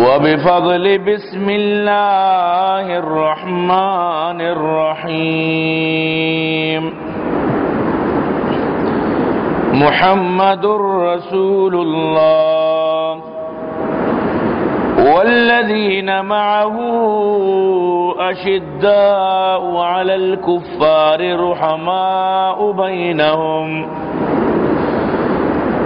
وبفضل بسم الله الرحمن الرحيم. محمد رسول الله. والذين معه أشداء على الكفار رحماء بينهم.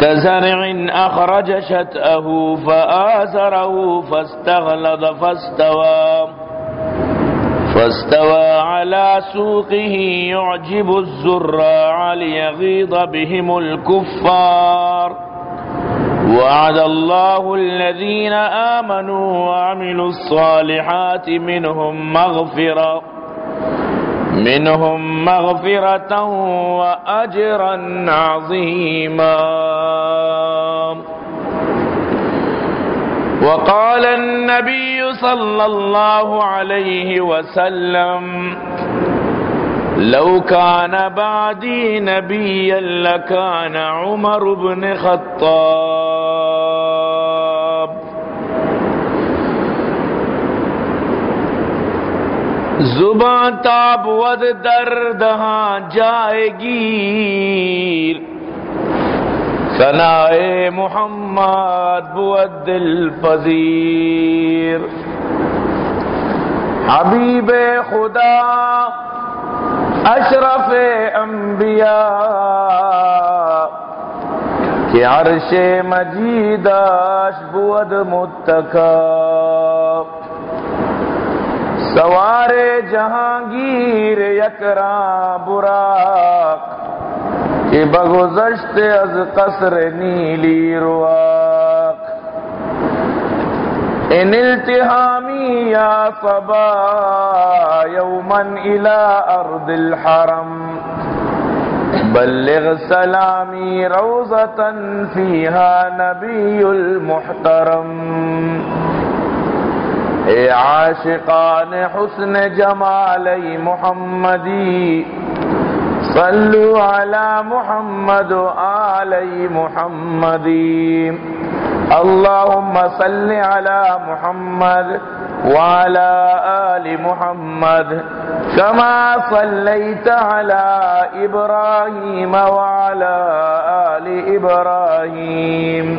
كزرع أخرج شتأه فآزره فاستغلظ فاستوى. فاستوى على سوقه يعجب الزراع ليغيظ بهم الكفار. وعد الله الذين آمنوا وعملوا الصالحات منهم مغفرة. منهم مغفرة وأجرا عظيما. وقال النبي صلى الله عليه وسلم لو كان بعدي نبيا لكان عمر بن خطاب. زبان تاب ود درد ہاں جائے گی سنائے محمد بود دل پذیر۔ حبیب خدا اشرف انبیاء کہ عرش مجیداش بود متکا سوار جہانگیر یکرا براق کہ بگزشت از قصر نیلی رواق۔ ان التحامی یا صبا یوما الى ارض الحرم۔ بلغ سلامی روزتا فیها نبی المحترم۔ اے عاشقان حسن جمالی محمدی، صلو علی محمد و آلی محمدی۔ اللهم صل على محمد وعلى آل محمد كما صليت على إبراهيم وعلى آل إبراهيم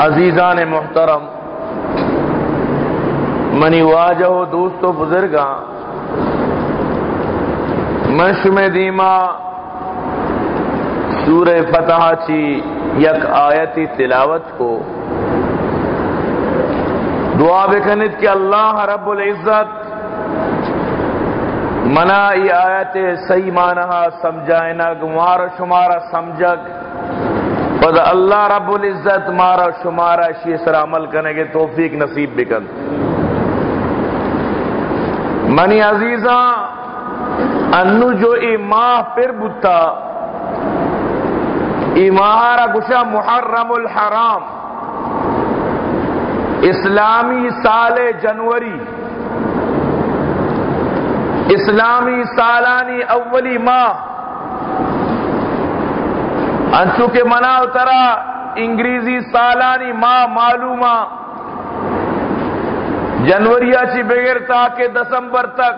عزیزان محترم، منی واجہ دوست و بزرگاں مشم دیما سور فتح چی یک آیتی تلاوت کو۔ دعا بکنید کہ اللہ رب العزت منا یہ آیت صحیح مانہا سمجھائنا گمارا شمارا سمجھک۔ پد اللہ رب العزت مارا، شمارا، شی سر عمل کرنے کے توفیق نصیب بکن منی عزیزاں، انو جو ای ماہ پر بتا ای ماہارا گشا محرم الحرام۔ اسلامی سال جنوری۔ اسلامی سالانی اولی ماہ۔ انچو کے منا اترا، انگریزی سالانی ماہ معلومہ۔ جنوری چی بغیر تاکہ دسمبر تک،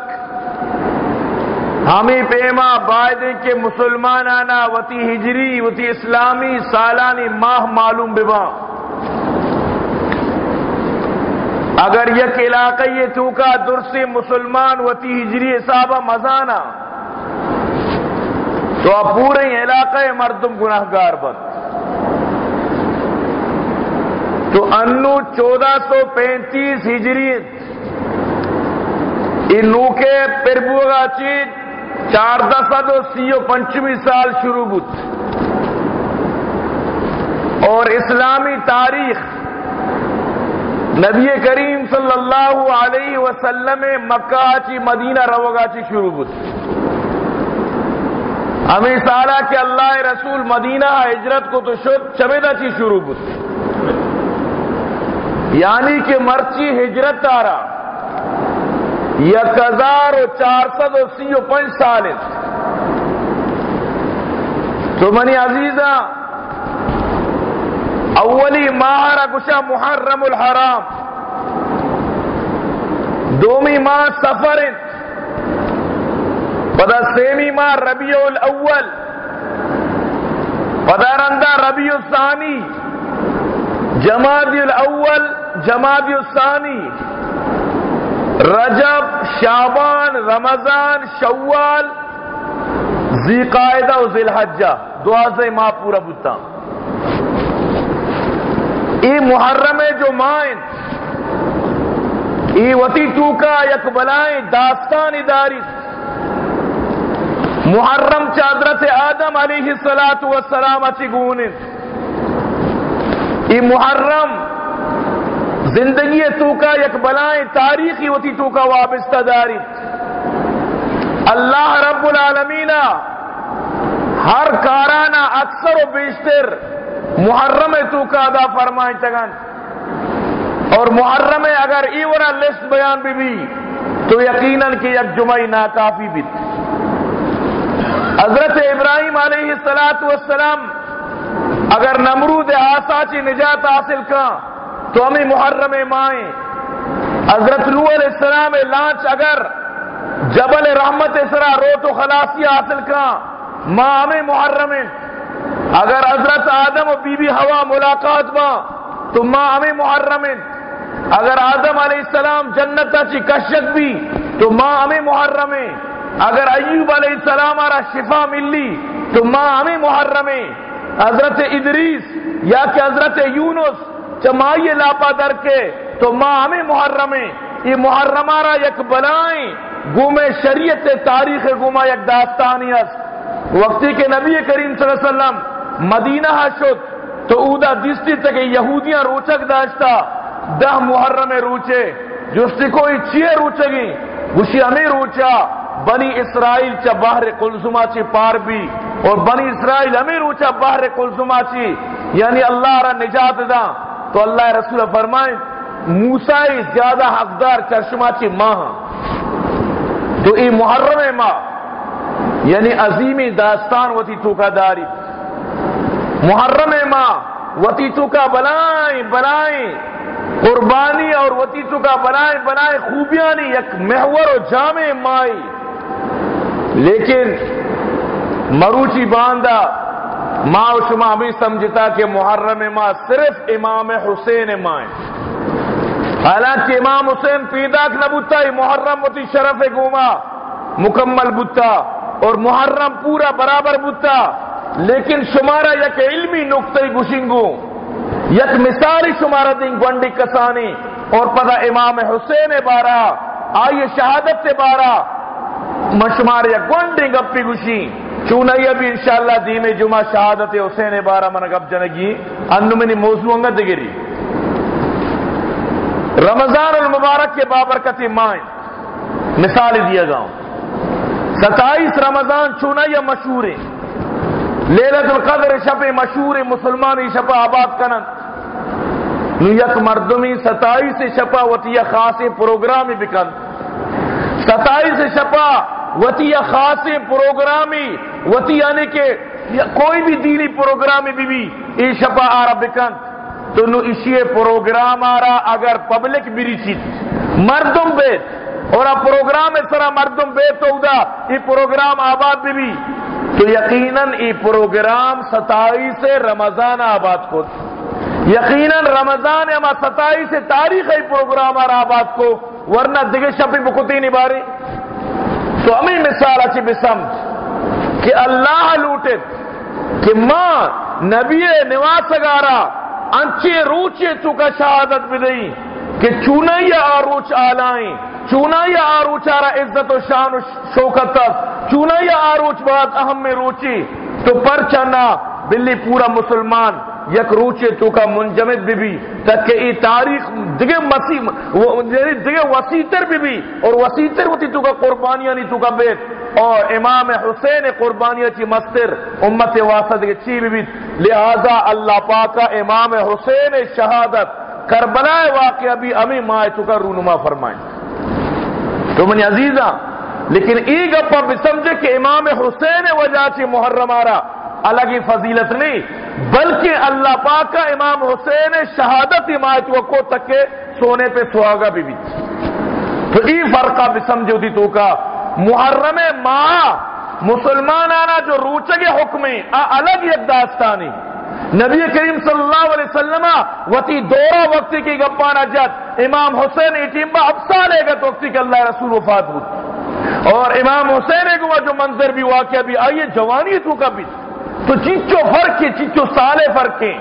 ہمیں پیما بائدے کے مسلمان آنا وتی ہجری، وتی اسلامی سالانی ماہ معلوم ببا۔ اگر یک علاقہ یہ چوکا درسی مسلمان وتی ہجری صاحبہ مزانا تو اب پورے علاقہ مردم گناہ گار بند تو انو چودہ سو پینتیس ہجری انو کے پربو گا چیز چار سد و سی پنچمی سال شروع بود۔ اور اسلامی تاریخ نبی کریم صلی اللہ علیہ وسلم مکہ چی مدینہ روگا چی شروع بود۔ ہمیں سارا کہ اللہ رسول مدینہ ہجرت کو تو شد چبیدہ چی شروع بود یعنی کہ مرچی ہجرت تارا یک ہزار و چار سد و سی و پنچ سال تو منی عزیزہ، اولی ماہ گشا محرم الحرام۔ دومی ماہ سفر پدا سیمی ماہ ربیع الاول پدا رندہ ربیع الثانی، جمادی الاول، جمادی الثانی، رجب شابان رمضان، شوال زی قائدہ و ذی الحجہ دعا سے ماں پورا بتا ای محرم جو مائن، ای وتی ٹوکا یک بلائیں داستان اداری محرم چادرت آدم علیہ السلام والسلام اچھی گونن ای محرم زندگی تو کا یک بلائیں، تاریخی ہوتی تو کا وابستہ داری. اللہ رب العالمین ہر کارانہ اکثر و بیشتر محرم تو کا ادا فرمائیں چگن اور محرم اگر ایورا لسٹ بیان بھی بھی، تو یقیناً کہ یک جمعی ناکافی بھی. حضرت ابراہیم علیہ السلام اگر نمرود آساچی نجات حاصل کا تو ہمیں محرم مائیں۔ حضرت لو علیہ السلام لانچ اگر جبل رحمت اسرا رو تو خلاصی حاصل کا، ماں ہمیں محرم۔ اگر حضرت آدم و بی بی ہوا ملاقات ماں تو ماں ہمیں محرم۔ اگر آدم علیہ السلام جنت چی کشک بھی، تو ماں ہمیں محرم۔ اگر ایوب علیہ السلام آرہ شفا ملی تو ماں ہمیں محرم حضرت ادریس یا کہ حضرت یونس چمائیے لاپا در کے تو ماں ہمیں محرم یہ محرم را یک بلائیں گومے شریعت تاریخ گوما یک داستانیت وقتی کے نبی کریم صلی اللہ علیہ وسلم مدینہ شد تو اودا دستی تک یہودیاں روچک داشتا۔ دہ محرم روچے۔ جستی کوئی چیئے روچگی گوشی ہمیں روچا۔ بنی اسرائیل چا باہر قلزمہ چی پار بھی اور بنی اسرائیل ہمیں روچا باہر قلزمہ چی یعنی اللہ را نجات دا، تو اللہ رسول فرمائیں موسائی زیادہ حقدار چرشما چی ماہ ہاں۔ تو ای محرم ماہ یعنی عظیمی داستان وتی تو کا داری۔ محرم ماہ وتی تو کا بلائیں بلائیں، قربانی اور وتی تو کا بلائیں بلائیں خوبیانی یک محور و جامع مائی۔ لیکن مروچی باندھا ماں و شما بھی سمجھتا کہ محرم ماں صرف امام حسین ماں حالانکہ امام حسین پیدا نہ بتا محرم ہوتی، شرف گوما مکمل بتا اور محرم پورا برابر بتا لیکن شمارا یک علمی نقطۂ گشنگو یک مثالی شمارا دیں گنڈی کسانی اور پتا امام حسین بارہ، آئیے شہادت سے بارہ مشمار یا گنڈی گپی گشی چونائی ابھی انشاءاللہ دیم جمعہ شہادت حسین بارہ من گپ جنگی۔ انو منی موضوع انگا دگری رمضان المبارک کے بابرکت مائن مثال دیا جاؤں۔ ستائیس رمضان چونائی مشہور لیلت القدر شپ مشہور مسلمانی شپا آباد کنن۔ نو یک مردمی ستائیس شپا وطیہ خاص پروگرام بکن ستائیس شپا وتی خاص پروگرامی وتی یعنی کہ کوئی بھی دینی پروگرامی بھی بھی ای شپا آرہ بکن تو نو اسی پروگرام آرہ اگر پبلک بھی چیز، مردم بیت، اور پروگرام اس طرح مردم بیت تو ادا یہ پروگرام آباد بھی بھی تو یقیناً یہ پروگرام ستائیس رمضان آباد کو یقیناً رمضان اما ستائیس تاریخ ہے پروگرام آرہ آباد کو۔ ورنہ دگے شپی بکتی نہیں باری۔ تو ہمیں مثال اچھی بسمج کہ اللہ لوٹت کہ ماں نبی نواس گارا انچے روچے تو کا شہادت بدئی کہ چونا یا آروچ آلائیں چونا یا آروچ آرا عزت و شان و شوکت تک چونا یا آروچ بات اہم میں روچی، تو پر چنا بلی پورا مسلمان، یک روچے تو کا منجمد بھی بھی، تک کہ ای تاریخ دگے مسیح یعنی دگے وسیتر بھی بھی، اور وسیتر ہوتی تو کا قربانیاں نہیں تو کا بیت۔ اور امام حسین قربانیاں چی مستر، امت واسط کے چی بھی بھی۔ لہذا اللہ پاکا امام حسین شہادت کربلا واقعہ بھی امی مائے تو کا رونما فرمائیں۔ تو منی عزیزہ لیکن ای گپا بھی سمجھے کہ امام حسین وجہ چی محرم آرہ الگ ہی فضیلت نہیں، بلکہ اللہ پاک کا امام حسین شہادت حمایت کو تک کے سونے پہ سہاگا بھی بھی۔ تو ای فرقہ بھی سمجھو دی تو کا، محرم ماں، مسلمان آنا جو روچگے حکمیں الگ ایک داستانی۔ نبی کریم صلی اللہ علیہ وسلم وتی دورہ وقتی کی گپانا جت امام حسین ایٹیم با اب سالے گا تو وقتی کہ اللہ رسول وفات بود۔ اور امام حسین کو جو منظر بھی واقعہ بھی آئیے جوانی تو کا بھی۔ تو چیچو فرق ہے، چیچو سالے فرق ہیں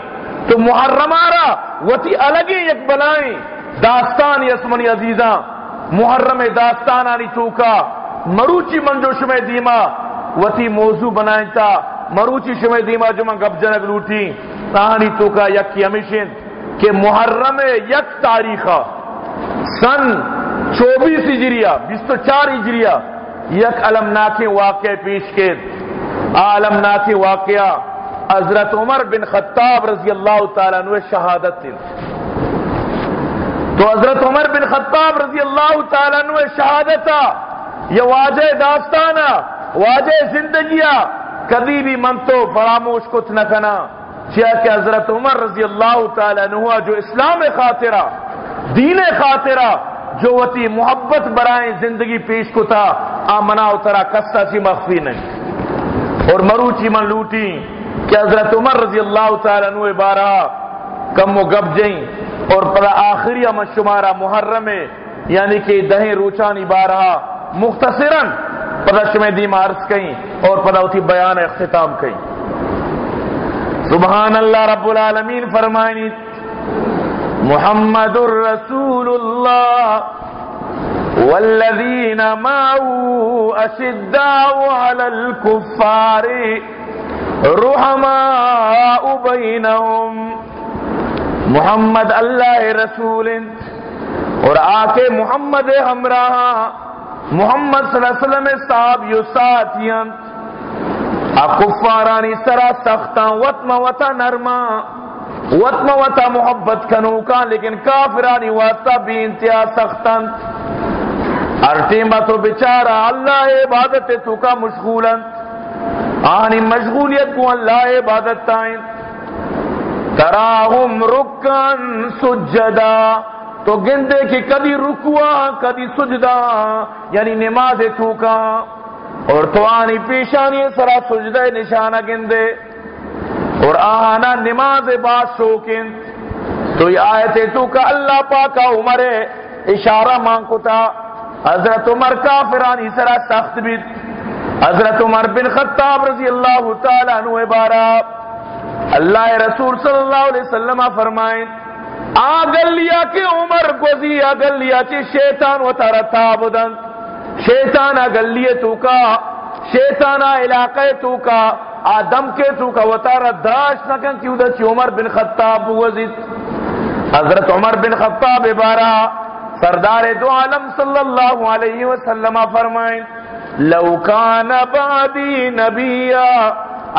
تو محرم آرا وتی الگ یک بنائیں۔ داستان یسمنی عزیزاں محرم داستان آنی چوکا۔ مروچی منجو شمع دیما، وتی موضوع بنائیں تا۔ مروچی شمع دیما جو من گب جنگ لوٹی۔ تہانی چوکا یک کی ہمیشن کہ محرم یک تاریخہ۔ سن چوبیس ہجریہ بیس تو چار ہجریہ یک علمناک واقع پیش کے۔ عالم ناکی واقعہ حضرت عمر بن خطاب رضی اللہ تعالیٰ عنہ شہادت تھی تو حضرت عمر بن خطاب رضی اللہ تعالیٰ عنہ شہادت یہ واجہ داستانا واجہ زندگیہ کبھی بھی من تو فراموش کچھ نہ کنا۔ چیا کہ حضرت عمر رضی اللہ تعالیٰ عنہ جو اسلام خاطرہ، دین خاطرہ جو وتی محبت برائیں زندگی پیش کو تھا آمنا اترا کسا سی مخفی نہیں۔ اور مروچی من لوٹی۔ کہ حضرت عمر رضی اللہ تعالیٰ عنہ بارہ کم و گب جائیں اور پدا آخری من شمارہ محرم یعنی کہ دہیں روچانی بارہ مختصراً پدا شمع دیم عرض کہیں اور پدا اتی بیان اختتام کہیں سبحان اللہ رب العالمین فرمائنی محمد الرسول اللہ والذين معه أشداء على الكفار رحماء بينهم محمد اللہ رسول اور آ کے محمد ہمراہ محمد صلی اللہ علیہ وسلم صاحب یو ساتھیاں۔ کفارانی سرا سختاں وطما وطا نرما وطما وطا محبت کنو کا لیکن کافرانی واسطہ بھی انتہا سختاں ارٹیما تو بچارا اللہ عبادت تو کا مشغول آنی مشغولیت کو اللہ عبادت تائیں۔ تراہم رکن سجدہ، تو گندے کی کدی رکوا کدی سجدہ یعنی نماز تو کا۔ اور تو آنی پیشانی سرا سجدہ نشانہ گندے۔ اور آنا نماز بات شوکن تو یہ آیت تو کا اللہ پاکا عمر اشارہ مانگو تھا حضرت عمر کافرانی سرا سخت بھی۔ حضرت عمر بن خطاب رضی اللہ تعالیٰ عنہ بارا اللہ رسول صلی اللہ علیہ وسلم فرمائیں، آگل لیا کہ عمر گوزی آگل لیا چی شیطان و تارا تابدن۔ شیطان آگل تو کا، شیطان علاقے تو کا۔ آدم کے تو کا و تارا داش نکن کیوں دا چی عمر بن خطاب وزید۔ حضرت عمر بن خطاب بارا سردار دو عالم صلی اللہ علیہ وسلم فرمائیں، لو کان بعدی نبیا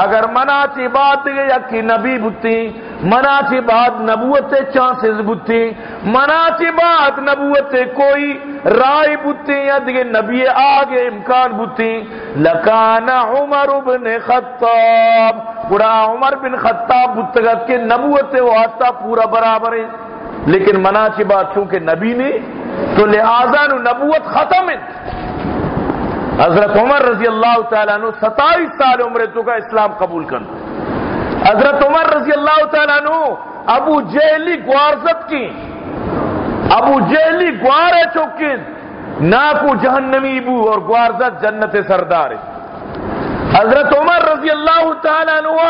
اگر منا چی بات گئے یکی نبی بتی منا چی بات نبوت چانسز بتی منا چی بات نبوت کوئی رائی بتی یا دیگے نبی آگے امکان بتی لکان عمر بن خطاب بڑا عمر بن خطاب بتگت کے نبوت واسطہ پورا برابر ہے۔ لیکن منا چی بات چونکہ نبی نے، تو لہذا نبوت ختم ہے۔ حضرت عمر رضی اللہ تعالیٰ عنہ ستائیس سال عمر تو کا اسلام قبول کرنا حضرت عمر رضی اللہ تعالیٰ عنہ ابو جیلی گوارزت کی ابو جیلی گوارے چوکن ناکو جہنمی بو اور گوارزت جنت سردار. حضرت عمر رضی اللہ تعالیٰ عنہ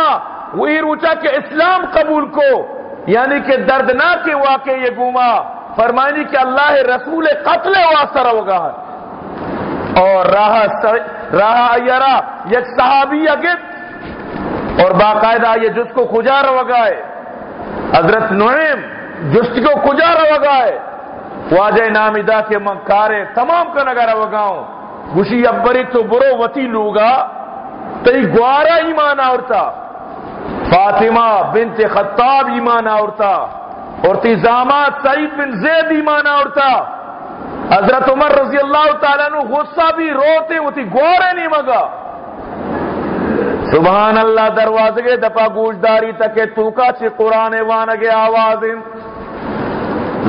وہی روچا کہ اسلام قبول کو یعنی کہ دردناک واقع یہ گوما فرمانی کہ اللہ رسول قتل واسطہ ہوگا۔ اور راہ راہ یرا یک صحابی اگت اور باقاعدہ یہ جس کو کجا روگائے حضرت نعیم، جس کو کجا روگائے واجہ نامیدہ کے مکارے تمام کا نگا روگاؤں گشی ابری تو برو وتی لوگا، تئی گوارا ایمان آورتا۔ فاطمہ بنت خطاب ایمان آورتا۔ اور تی زامات سعید بن زید ایمان آورتا۔ حضرت عمر رضی اللہ تعالیٰ نو غصہ بھی روتے وہ تھی گورے نہیں مگا۔ سبحان اللہ، دروازے کے دپا گوشداری تک تو کا قرآن وانگے آواز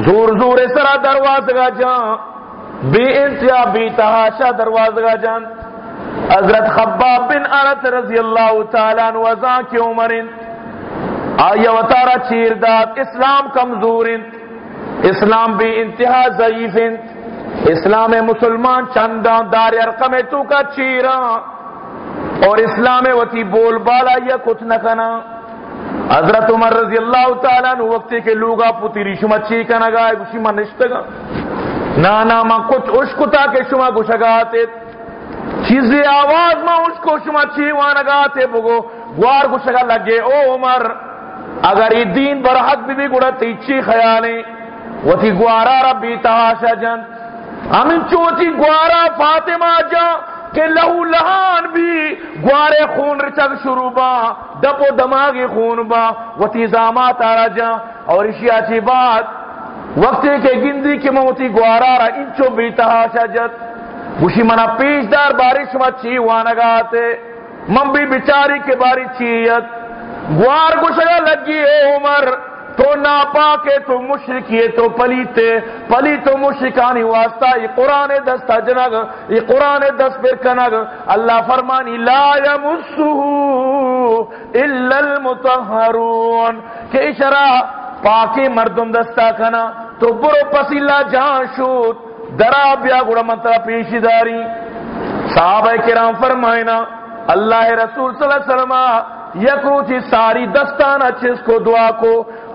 زور زور سرا دروازے کا جان، بے انتہا، بے تحاشا دروازے کا جان۔ حضرت خباب بن عرت رضی اللہ تعالیٰ نو ازاں کی عمرین آیا وطارا چیر داد، اسلام کمزور اسلام بھی انتہا ضعیف اسلام مسلمان چندان دار ارقم تو کا چیرا اور اسلام وتی بول بالا یا کچھ نہ کنا۔ حضرت عمر رضی اللہ تعالیٰ نو وقت کے لوگا پوتی ریشما چی کا نگائے گوشی من نشتگا نا نا ما کچھ اشکتا کے شما گوشگاتے چیزی آواز ما اشکو شما چی وانگاتے بگو۔ گوار گوشگا لگے، او عمر، اگر یہ دین برحق بھی بھی گوڑا تیچی خیالیں وتی گوارا ربی تحاشا جن۔ ہمیں چوچی گوارا فاطمہ جا کہ لہو لہان بھی گوارے خون رچک شروع با دپ و دماغی خون با وتی زامات آرا جا۔ اور اسی اچھی بات، وقتی کے گندی کے موتی گوارا را انچو بھی تحاشا جت۔ گوشی منا پیش دار بارش ما چی وانگاتے من بھی بچاری کے باری چیت گوار گوشگا لگی اے عمر۔ تو ناپا کے تو مشرکی تو پلیتے پلی تو مشرکانی واسطہ، یہ قرآن دست جنگ یہ قرآن دست پر کنگ۔ اللہ فرمانی، لا یمسوہو الا المتحرون کہ اشرا پاکی مردم دستا کنا، تو برو پسیلا جان شود۔ درا بیا گڑا منترا پیشی داری۔ صحابہ کرام فرمائنا، اللہ رسول صلی اللہ علیہ وسلم یکروچی ساری دستانہ چیز کو دعا کو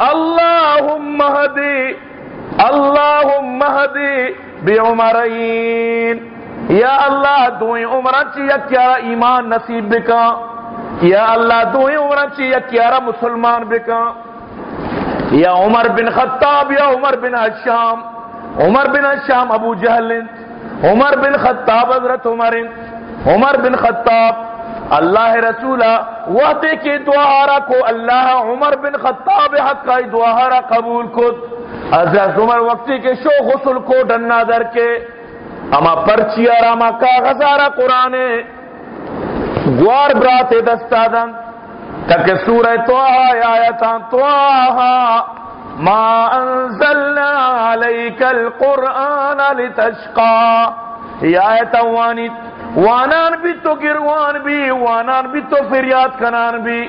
اللہم ہدی اللہم ہدی بی عمرین یا اللہ، دوئیں عمران چی یکیارا ایمان نصیب بکا؟ یا اللہ، دوئیں عمران چی یکیارا مسلمان بکا؟ یا عمر بن خطاب یا عمر بن الشام عمر بن الشام ابو جہل عمر بن خطاب حضرت عمر عمر بن خطاب اللہ رسولہ، وحدے کے دعارا کو اللہ عمر بن خطاب حق کا دعارا قبول کو حضرت عمر وقتی کے شو غسل کو ڈنا در کے، اما پرچی اما کاغذارا قرآن گوار برات دستا دن۔ تک سورہ توہا آیتا توہا ما انزلنا علیک القرآن لتشقا۔ یہ آیتا وانیت وانان بھی تو گروان بھی، وانان بھی تو فریاد کنان بھی۔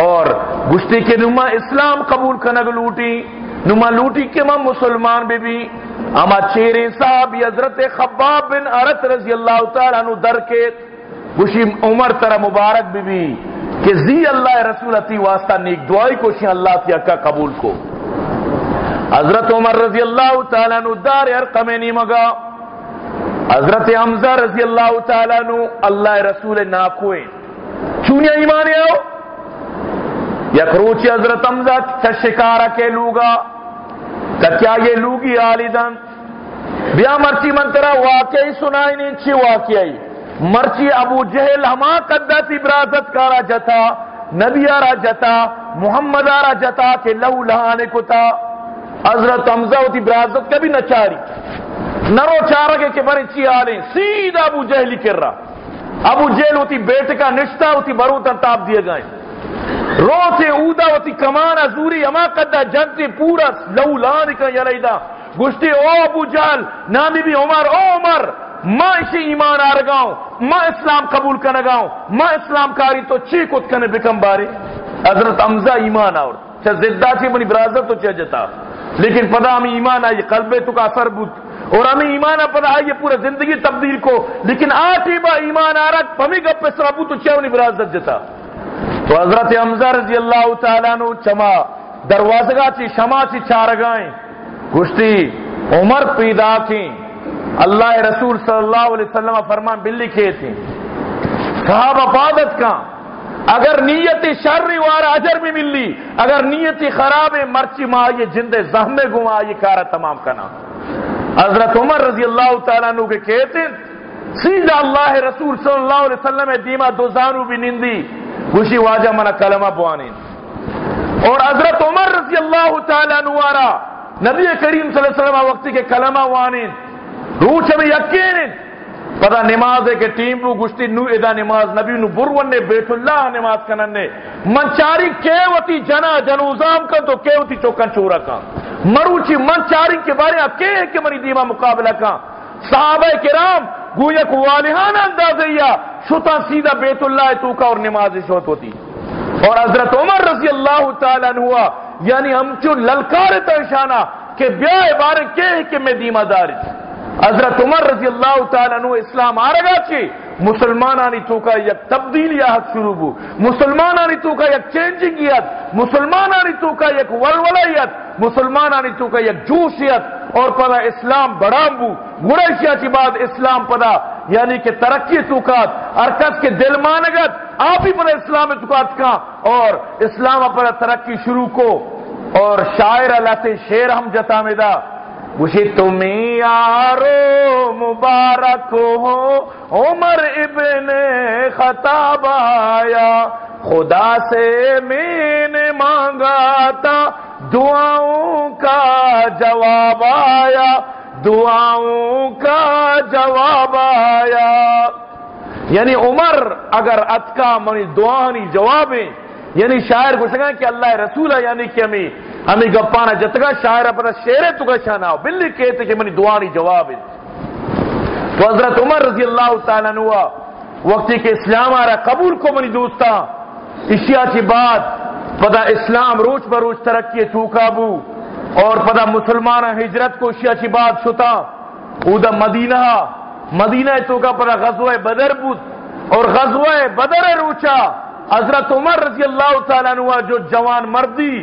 اور گشتی کے نما اسلام قبول کنگ لوٹی، نما لوٹی کے ماں مسلمان بھی بھی۔ اما چیرے صاحب حضرت خباب بن عرت رضی اللہ تعالیٰ عنہ در کے گشی عمر ترہ مبارک بھی بھی کہ زی اللہ رسول اتی واسطہ نیک دعائی کو شی اللہ کی اکا قبول کو۔ حضرت عمر رضی اللہ تعالیٰ عنہ دار ارقم نیمگا حضرت حمزہ رضی اللہ تعالیٰ نو اللہ رسول ناکوئے چونیا ایمان آؤ یا کروچی حضرت حمزہ شکارا کے لوگا۔ کہ کیا یہ لوگی آلی دن؟ بیا مرچی منترا واقعی سنائی نہیں، چی واقعی؟ مرچی ابو جہل ہما قدہ تی کارا جتا، نبی آرا جتا، محمد آرا جتا کہ لہو لہانے کو تا۔ حضرت حمزہ ہوتی برازت کبھی نہ چاری۔ نرو چارگے کے بڑے چی آلیں سیدھا ابو جہلی کر رہا ابو جہل ہوتی بیٹے کا نشتہ، ہوتی بروتا تاب دیے گئے۔ رو سے اودا، ہوتی کمان ازوری اما قدہ جنتی پورا لہو لہانے کا یلیدہ گشتی او ابو جہل، نامی بھی عمر، او عمر، ماں اسی ایمان آ رگاؤں ماں اسلام قبول کرنے گاؤں، ماں اسلام کاری تو چی کت کنے بکم بارے۔ حضرت حمزہ ایمان آور۔ چا زدہ چی بنی برازر تو چا جتا۔ لیکن پدا ہمیں ایمان آئی، قلبے تو کا اثر بود۔ اور ہمیں ایمان آ پدا آئی پورا زندگی تبدیل کو۔ لیکن آٹھی با ایمان آ رہا پمی گپ پہ سرابو تو چا بنی برازر جتا تو حضرت حمزہ رضی اللہ تعالیٰ نو چما، دروازگاہ چی شما چی چارگائیں گشتی، عمر پیدا کی۔ اللہ رسول صلی اللہ علیہ وسلم فرمان بلی کھے تھی صحابہ پادت کا۔ اگر نیت شر وارا اجر بھی ملی، اگر نیت خراب مرچی ماں یہ جند زہمے گما یہ کارا تمام کنا۔ حضرت عمر رضی اللہ تعالیٰ عنہ کے کہتے سیدھا اللہ رسول صلی اللہ علیہ وسلم دیما دوزانو بھی نندی خوشی واجہ منا کلمہ بوانین اور حضرت عمر رضی اللہ تعالیٰ عنہ نبی کریم صلی اللہ علیہ وسلم وقتی کے کلمہ وانین روچ میں یقین پدا نماز ہے کہ ٹیم رو گشتی نو ادا نماز، نبی نو برون نے بیت اللہ نماز کنن نے۔ منچاری کیوتی جنا جنوزام کا تو کیوتی چوکن چورا کا مروچی منچاری کے بارے آپ کہ کہ منی دیما مقابلہ کا صحابہ کرام گویا کو والہانہ اندازیا شتا سیدھا بیت اللہ تو کا اور نماز شوت ہوتی۔ اور حضرت عمر رضی اللہ تعالیٰ ہوا یعنی ہم چو للکار ترشانہ کہ بیا بارے کہ کہ میں دیما داری حضرت عمر رضی اللہ تعالیٰ عنہ اسلام آرگا چی؟ مسلمان آنی کا یک تبدیل یا حق شروع بو. مسلمان آنی کا یک چینجنگ یت. مسلمان آنی تو یک ولولایت مسلمان آنی تو کا یک جوشیت اور پدا اسلام بڑام بو. گرشیا چی بعد اسلام پدا یعنی کہ ترقی توکات ارکت کے دل مانگت. آپ ہی پر اسلام توکات کا اور اسلام پر ترقی شروع کو. اور شاعر اللہ سے شیر ہم جتا میں دا وشی تمہیں یارو مبارک ہو۔ عمر ابن خطاب آیا۔ خدا سے میں نے مانگا تھا دعاؤں کا جواب آیا۔ دعاؤں کا جواب آیا۔ یعنی عمر اگر اتکا منی دعانی جوابیں یعنی شاعر کو کہ اللہ رسول ہے یعنی کہ ہمیں ہمیں گپانا جتگا شاعر اپنا شیرے تو کا شانا ہو۔ بلی کہتے کہ منی دعانی جواب ہے۔ تو حضرت عمر رضی اللہ تعالیٰ نوا وقتی کہ اسلام آ رہا قبول کو منی دوستا۔ اشیاء کی بات پدا اسلام روچ بروچ ترقی تو کابو اور پدا مسلمان ہجرت کو اشیاء کی بات شتا۔ اودا مدینہ مدینہ تو کا پدا غزوہ بدر بود۔ اور غزوہ بدر روچا۔ حضرت عمر رضی اللہ تعالیٰ عنہ جو جوان مردی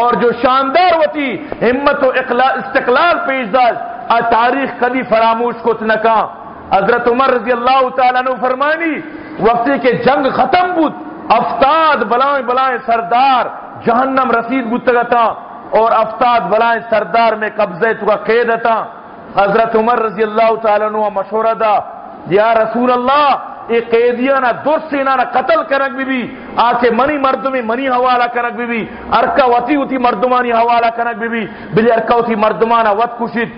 اور جو شاندار ہوتی ہمت و استقلال پیش آ تاریخ کبھی فراموش کو تنکا حضرت عمر رضی اللہ تعالیٰ عنہ فرمانی وقتی کے جنگ ختم بود، افتاد بلائیں بلائیں سردار، جہنم رسید بتگتا اور افتاد بلائیں سردار میں قبضے تو کا قید تھا حضرت عمر رضی اللہ تعالیٰ عنہ مشورہ دا، یا رسول اللہ یہ قیدیاں قیدیانا درست سینانا قتل کرک بھی بھی آکے منی مردمی منی حوالہ کرک بھی بھی ارکا وطی ہوتی مردمانی حوالہ کرک بھی بھی بلی ارکا ہوتی مردمانا وط کشید۔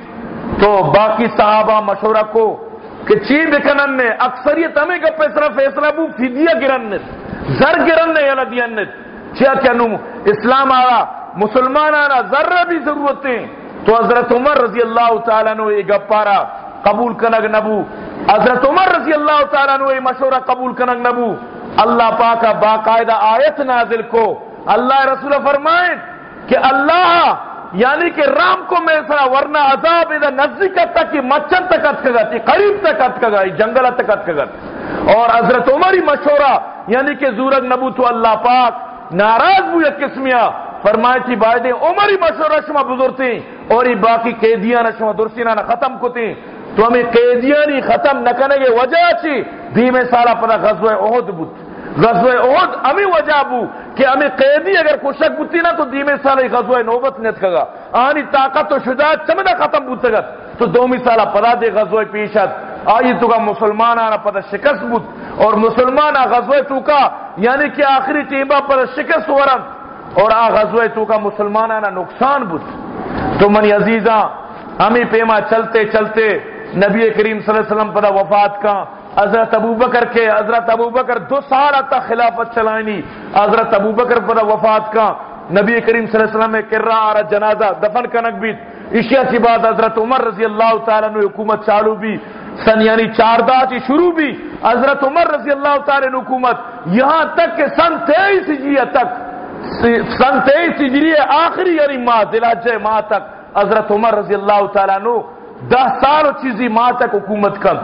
تو باقی صحابہ مشورہ کو کہ چین بکنن نے، اکثریت ہمیں کا پیسرہ فیصلہ بو فیدیہ گرن نے، زر گرن نے یلا دیان نے۔ چیا کیا نو؟ اسلام آرا مسلمان آنا ذرہ بھی ضرورتیں۔ تو حضرت عمر رضی اللہ تعالیٰ نے یہ گپارا قبول کنگ نبو۔ حضرت عمر رضی اللہ تعالیٰ نے مشورہ قبول کنگ نبو۔ اللہ پاک باقاعدہ آیت نازل کو۔ اللہ رسول فرمائیں کہ اللہ یعنی کہ رام کو میں سرا، ورنہ عذاب ادھر نزدیک تک مچن تک اتکگت قریب تک اتکگا جنگل تک اتکگت اور حضرت عمر ہی مشورہ یعنی کہ زورگ نبو تو اللہ پاک ناراض بو یک قسمیہ۔ فرمائے تھی بائدیں عمر ہی مشورہ شما بزرگتی اور یہ باقی قیدیاں شما درسینہ ختم کتی ہمیں قیدیانی ختم نہ کرنے کے وجہ چی؟ دھیمے سارا پتا غزوہ احد بود۔ غزوہ احد ہمیں وجہ بو کہ ہمیں قیدی اگر کشک بوتی نا تو دھیمے سارا غزوہ نوبت نیت کگا آنی طاقت و شجاعت چمدہ ختم بوت گت تو دومی سالہ پدا دے غزوہ پیشت آئی تو کا مسلمانانا پتہ شکست بود۔ اور مسلمانا غزوہ تو کا یعنی کہ آخری ٹیمہ پر شکست ورن۔ اور آ غزوہ تو کا مسلمانانا نقصان بود۔ تو منی عزیزاں ہمیں پیما چلتے چلتے نبی کریم صلی اللہ علیہ وسلم پدا وفات کا، حضرت ابو بکر کے، حضرت ابو بکر دو سال تک خلافت چلائنی، حضرت ابو بکر پدا وفات کا، نبی کریم صلی اللہ علیہ وسلم کر رہا آ رہا جنازہ، دفن کنک بھی اشیا کی بات حضرت عمر رضی اللہ تعالیٰ نے حکومت چالو بھی، سن یعنی چاردہ چی شروع بھی، حضرت عمر رضی اللہ تعالیٰ نے حکومت، یہاں تک کہ سن تیئیس ہجریہ تک، سن تیئیس ہجری آخری یعنی ماہ دلاجہ ماہ تک، حضرت عمر رضی اللہ تعالیٰ نے دہ سال چیزی ماہ تک حکومت کر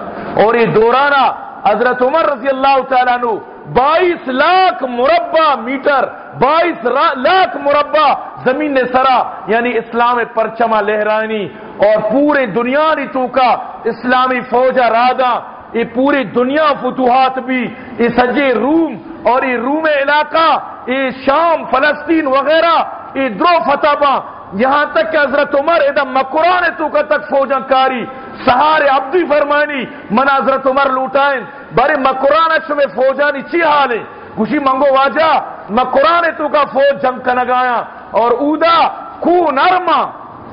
اور یہ دورانہ حضرت عمر رضی اللہ تعالیٰ نے بائیس لاکھ مربع میٹر، بائیس لاکھ مربع زمین سرا یعنی اسلام پرچما لہرانی اور پورے دنیا نی تو کا اسلامی فوجا رادا یہ پوری دنیا فتوحات بھی، یہ سجے روم اور یہ روم علاقہ، یہ شام فلسطین وغیرہ یہ درو فتح یہاں تک کہ حضرت عمر ادم مکران تو کا تک فوجا کاری، سہارے عبدی فرمانی، من حضرت عمر لوٹائیں بارے مکران اچھ میں فوجانی چی حالیں خوشی منگو واجہ مکران تو کا فوج جنگ کا نگایا، اور اودا کو نرما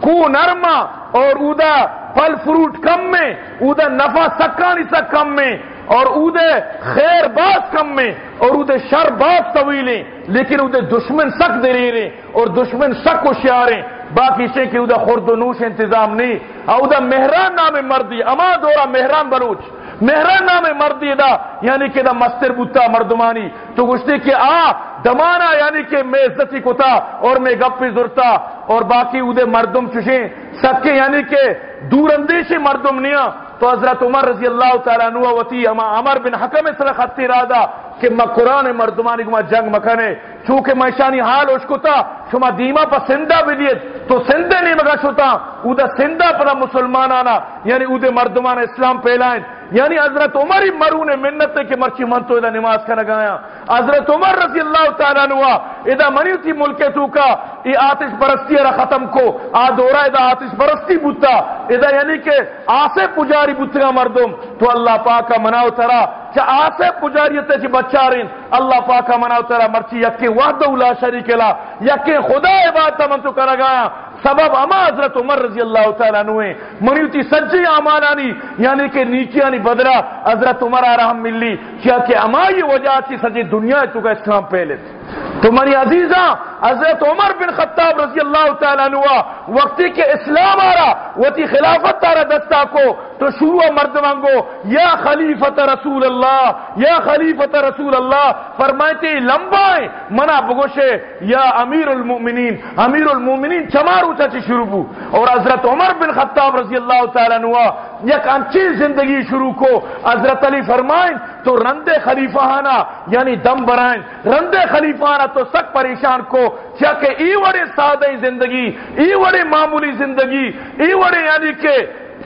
کو نرما اور اودا پل فروٹ کم میں اودا نفع سکانی سک کم میں اور اودے خیر باز کم میں، اور اودے شر باز طویلیں لیکن اودے دشمن سک دریریں اور دشمن سک ہوشیاریں باقی سے کہ اودہ خورد و نوش انتظام نہیں اودہ مہران نام مردی، اما دورا مہران بلوچ۔ مہران نام مردی دا یعنی کہ دا مستر بوتا مردمانی۔ تو گشتے کہ آ، دمانا یعنی کہ میں عزتی کتا اور میں گپی زرتا۔ اور باقی اودے مردم چشیں سکے یعنی کہ دور اندیشی مردم نیا۔ تو حضرت عمر رضی اللہ تعالیٰ نوہ وطی اما عمر بن حکم اس خطی رادا کہ ما قرآن مردمانی کو جنگ مکنے، چونکہ میں شانی حال اشکتا، شما دیما پا سندہ بلیت، تو سندہ نہیں مگا شتا اودا سندہ پر مسلمان آنا یعنی اودے مردمان اسلام پہلائیں۔ یعنی حضرت عمر ہی مرون منت کہ مرچی من تو ادا نماز کا نگایا. حضرت عمر رضی اللہ تعالیٰ نوا ادا منی تھی ملک تو کا یہ آتش پرستی را ختم کو. آ دورا ادا آتش پرستی بوتا ادا یعنی کہ آسے پجاری بوتگا مردم. تو اللہ پاک کا مناو ترا. چا آسے پجاریت چی بچا رین اللہ پاک کا مناو ترا مرچی. یکی وحد لا شریک لا. یکی خدا عبادت من تو کرا گایا سبب اما حضرت عمر رضی اللہ تعالیٰ نوے منیوتی سجی آمانانی یعنی کہ نیچیانی بدرا حضرت عمر آرہم ملی کیا کہ اما یہ وجہ تھی سجی دنیا تو کا اسلام پہلے تھی۔ تو منی عزیزہ حضرت عمر بن خطاب رضی اللہ تعالیٰ نوا وقتی کے اسلام آرہ وقتی خلافت تارا دستا کو، تو شروع مرد مانگو، یا خلیفت رسول اللہ، یا خلیفت رسول اللہ فرمائتے لمبائیں منا بگوشے، یا امیر المؤمنین امیر المؤمنین چمارو چاچی شروع بو۔ اور حضرت عمر بن خطاب رضی اللہ تعالیٰ نوا یک انچی زندگی شروع کو، حضرت علی فرمائیں، تو رند خلیفہ آنا یعنی دم برائیں۔ رند خلیفہ آنا، تو سک پریشان کو کیا ای وڑے سادہ زندگی، ای وڑے معمولی زندگی، ای وڑے یعنی کہ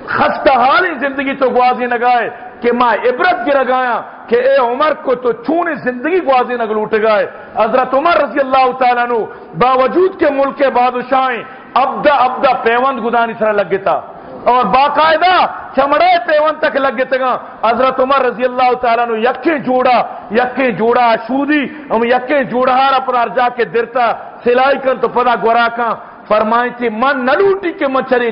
خستہ حالی زندگی تو گوازی نگائے کہ ماں عبرت کی رگایا کہ اے عمر کو تو چونی زندگی گوازی نگ لوٹ گئے حضرت عمر رضی اللہ تعالیٰ نو باوجود کے ملک کے بادشاہیں ابدا ابدا پیوند گدانی سر لگ گتا۔ اور باقاعدہ چمڑے پیون تک لگ گا حضرت عمر رضی اللہ تعالیٰ نے یکے جوڑا یکے جوڑا شودی ہم یکے جوڑا اپنا جا کے درتا سلائی کر تو پدا گورا کا فرمائیں تھی، من نہ لوٹی کہ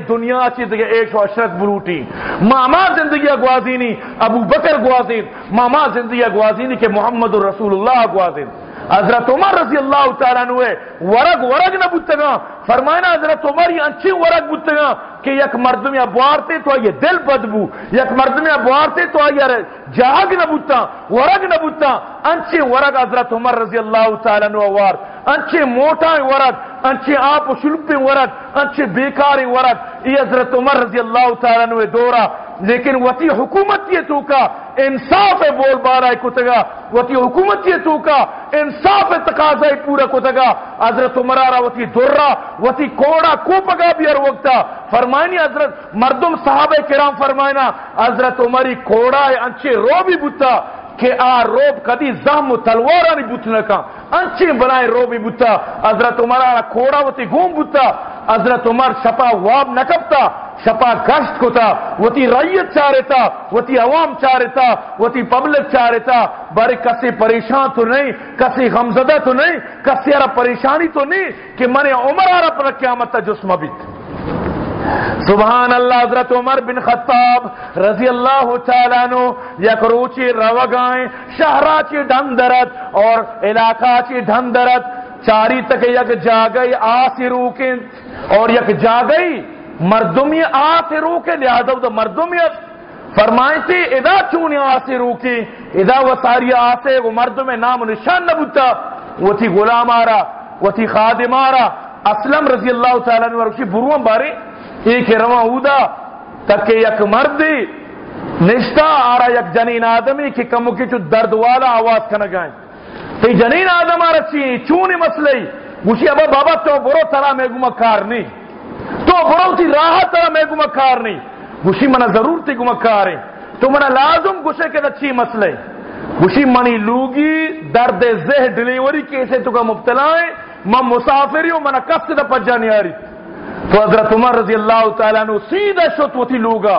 دنیا چیز ایک سو اشرت بلوٹی۔ ماما زندگی گوازینی، ابو بکر گوازین۔ ماما زندگی گوازینی کہ محمد الرسول اللہ گوازین۔ حضرت عمر رضی اللہ تعالیٰ نوے ورگ ورگ نہ بتگا فرمائنا حضرت عمر یہ انچی ورگ بتگا کہ یک مردم یا بوارتے تو یہ دل بدبو یک مردم یا بوارتے تو یہ جاگ نہ بتا ورگ نہ بتا انچی ورگ حضرت عمر رضی اللہ تعالیٰ نو وار انچی موٹا ورگ انچی آپ شلپ ورگ انچی بیکار ورگ۔ یہ حضرت عمر رضی اللہ تعالیٰ نو دورا لیکن وتی حکومت یہ تو کا انصاف بول بارا کتگا۔ وتی حکومت یہ تو کا انصاف تقاضا پورا کتگا۔ حضرت عمرارا وتی درا وتی کوڑا کو پگا بھی ہر وقت۔ فرمائنی حضرت مردم صحابہ کرام فرمائنا، حضرت عمری کوڑا انچے رو بھی بتا کہ آ روب کدی زہم تلوارا نہیں بوتنے کا انچے بنائے رو بھی بتا حضرت عمرارا کوڑا وتی گوم بتا حضرت عمر شپا واب نکبتا شپا گشت کتا وتی ریت چارتا وتی عوام چارتا وتی پبلک چارتا بارے کسی پریشان تو نہیں کسی غمزدہ تو نہیں کسی ارا پریشانی تو نہیں کہ من عمر آرہ پر قیامت تا جسم بیت۔ سبحان اللہ، حضرت عمر بن خطاب رضی اللہ تعالیٰ نو یک روچی روگائیں شہرہ چی ڈھندرت اور علاقہ چی ڈھندرت، چاری تک یک جاگئی آسی روکیں اور یک جاگئی مردمی آسی روکیں، لہذا تو مردمیت فرمائیں تھی، ادا چونی آسی روکی ادا وہ ساری آسے وہ مردم نام نشان نہ بتا وہ تھی غلام آرا، وہ تھی خادم آرا۔ اسلم رضی اللہ تعالیٰ نے ورکی بروان باری ایک رواں اودا تک یک مردی، نشتا آرا یک جنین آدمی کی کمو کی چو درد والا آواز کنا گائیں۔ تی جنین آدم آرا چی؟ چونی مسئلہی گوشی ابا بابا تو برو ترا میں گمہ کار نہیں تو برو تی راہ ترا میں گمہ کار نہیں گوشی منا ضرور تی گمہ کار ہیں تو منا لازم گوشے کے اچھی مسئلہ گوشی منی لوگی، درد زہ ڈلیوری کیسے تو کا مبتلا ہے۔ من مسافری ہوں منا کس دا پجا نہیں آ تو حضرت عمر رضی اللہ تعالیٰ نو سیدھا شت تھی لوگا۔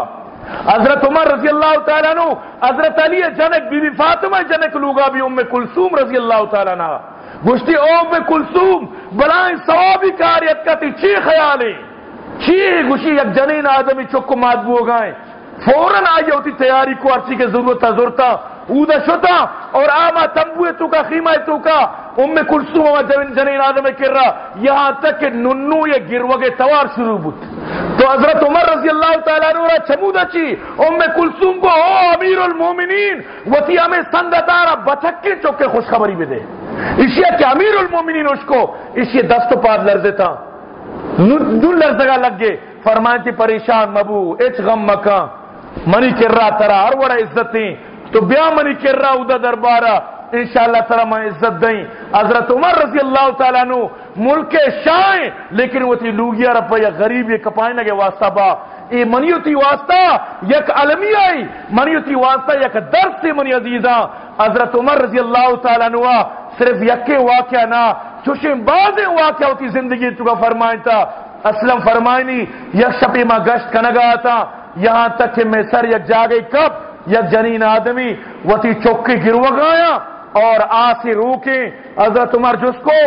حضرت عمر رضی اللہ تعالیٰ نو حضرت علی جنک بی بی فاطمہ جنک لوگا بھی ام کلثوم رضی اللہ تعالیٰ نا گشتی ام کلثوم، بلائیں ثوابی کاریت کا تی چی خیالی چی گشی یک جنین آدمی چکو مادبو گائیں۔ فوراً آئی ہوتی تیاری کو، عرصی کے ضرورت تھا ضرورتا اودا شتا اور آما تنبوے تو کا خیمہ تو کا ام کلسوم و جنین آدم کر رہا یہاں تک کہ ننو یہ گروگے توار شروع بود۔ تو حضرت عمر رضی اللہ تعالیٰ نے چمودا چی ام کلسوم کو، او امیر المومنین، وتی ہمیں سنگتارا بچک چوکے خوشخبری بھی دے۔ اسی کہ امیر المومنین اس کو اسی دست پاد لرزے تھا نون لرزگا لگ گئے۔ فرمائیں تھی پریشان مبو، اچ غم مکان۔ منی کر رہا ترا، ہر وڑا عزتیں تو بیا منی کر رہا ادا دربارہ۔ انشاءاللہ تعالی میں عزت دیں۔ حضرت عمر رضی اللہ تعالیٰ نو ملک شائیں لیکن وہ تھی لوگیا رب یا غریب، یہ کپائیں لگے واسطہ با۔ اے منیو تھی واسطہ یک علمی آئی منیو تھی واسطہ یک درد تھی منی عزیزاں۔ حضرت عمر رضی اللہ تعالیٰ نو صرف یکے واقعہ نہ، چوشیں بعض واقعہ ہوتی زندگی تو کا فرمائیں تھا اسلم فرمائنی یک شپی ماں گشت کنگا تھا یہاں تک کہ میں سر یک جاگئی کب؟ یک جنین آدمی وتی چوکی گرو گایا اور آسی روکیں۔ حضرت عمر جس کو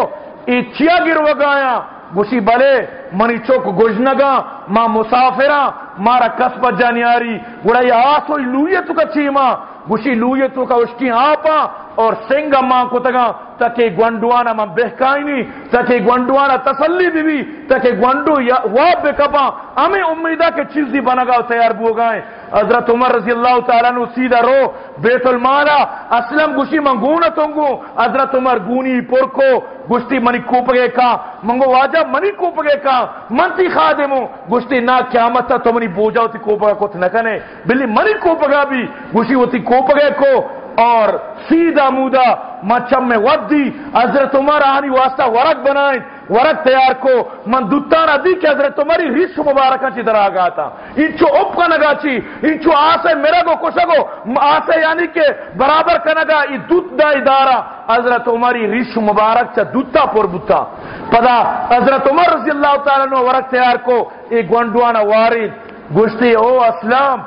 ایچیا گرو گایا گوشی بلے، منی چوک گجنگا ماں مسافرہ مارا کسب جانی آری گوڑا یہ آسو لویت کا چیما. گوشی لویت کا اس کی آپا اور سنگا ماں کو تگا تاکہ گونڈوانا ماں بہکائنی تاکہ گونڈوانا تسلی بھی بھی تاکہ گونڈو واب بے کپا ہمیں امیدہ کے چیز دی بنگا تیار بو گائیں. حضرت عمر رضی اللہ تعالیٰ نو سیدھا رو، بیت المالا، اسلم گوشی من گونا تنگو حضرت عمر گونی پرکو گشتی منی کوپ گئے کا. منگو واجہ منی کوپ گئے کا. من تی خادمو گوشتی نا قیامت تا تو منی بوجا ہوتی کوپگا گا کچھ نکنے بلی منی کوپگا بھی گوشی ہوتی کوپ کو۔ اور سیدھا مودا مچم میں ود دی حضرت عمر آنی واسطہ ورق بنائیں۔ ورق تیار کو، من دوتانا دی کہ حضرت عمری ریش مبارکہ چی در آگا تھا۔ انچو اپ کا نگا چی انچو آسے میرا گو، کشا گو۔ آسے یعنی کہ برابر کا نگا ای دوت دا ادارہ۔ حضرت عمری ریش مبارک چا دوتا پر بوتا پدا حضرت عمر رضی اللہ تعالیٰ نے ورق تیار کو، ای گونڈوانا وارد۔ گوشتی او اسلام۔